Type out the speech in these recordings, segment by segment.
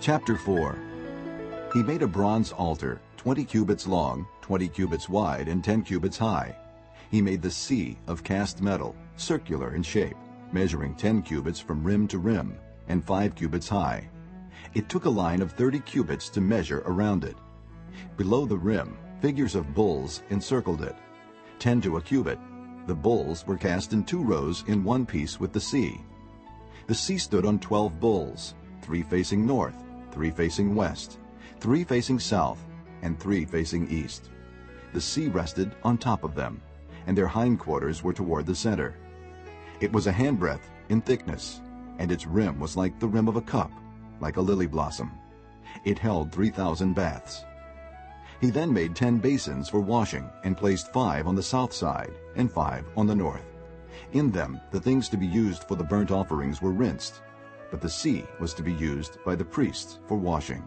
Chapter 4 He made a bronze altar, 20 cubits long, 20 cubits wide, and 10 cubits high. He made the sea of cast metal, circular in shape, measuring 10 cubits from rim to rim, and 5 cubits high. It took a line of 30 cubits to measure around it. Below the rim, figures of bulls encircled it. 10 to a cubit, the bulls were cast in two rows in one piece with the sea. The sea stood on 12 bulls, three facing north, three facing west, three facing south, and three facing east. The sea rested on top of them, and their hindquarters were toward the center. It was a handbreadth in thickness, and its rim was like the rim of a cup, like a lily blossom. It held 3,000 baths. He then made ten basins for washing, and placed five on the south side, and five on the north. In them the things to be used for the burnt offerings were rinsed, but the sea was to be used by the priests for washing.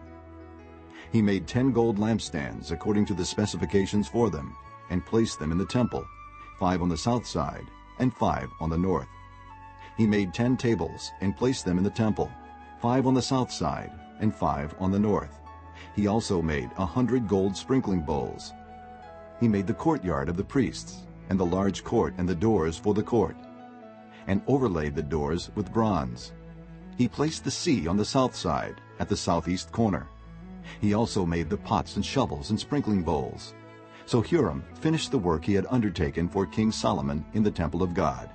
He made ten gold lampstands according to the specifications for them, and placed them in the temple, five on the south side, and five on the north. He made ten tables, and placed them in the temple, five on the south side, and five on the north. He also made a hundred gold sprinkling bowls. He made the courtyard of the priests, and the large court and the doors for the court, and overlaid the doors with bronze. He placed the sea on the south side, at the southeast corner. He also made the pots and shovels and sprinkling bowls. So Huram finished the work he had undertaken for King Solomon in the temple of God.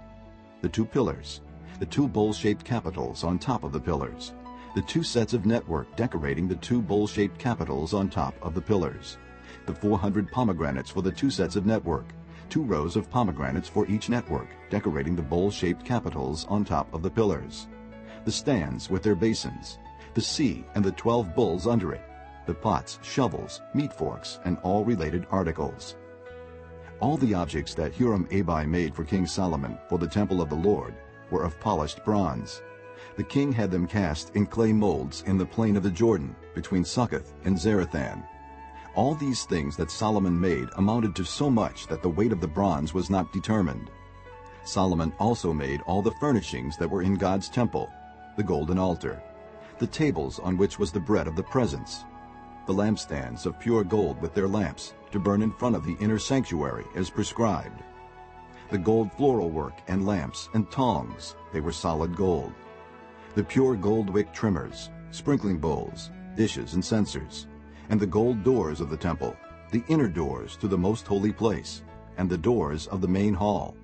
The two pillars, the two bowl-shaped capitals on top of the pillars, the two sets of network decorating the two bowl-shaped capitals on top of the pillars, the 400 pomegranates for the two sets of network, two rows of pomegranates for each network decorating the bowl-shaped capitals on top of the pillars, the stands with their basins, the sea and the twelve bulls under it, the pots, shovels, meat forks, and all related articles. All the objects that Huram-Abi made for King Solomon for the temple of the Lord were of polished bronze. The king had them cast in clay molds in the plain of the Jordan between Succoth and Zarethan. All these things that Solomon made amounted to so much that the weight of the bronze was not determined. Solomon also made all the furnishings that were in God's temple, the golden altar, the tables on which was the bread of the presence, the lampstands of pure gold with their lamps to burn in front of the inner sanctuary as prescribed, the gold floral work and lamps and tongs, they were solid gold, the pure gold wick trimmers, sprinkling bowls, dishes and censers, and the gold doors of the temple, the inner doors to the most holy place, and the doors of the main hall,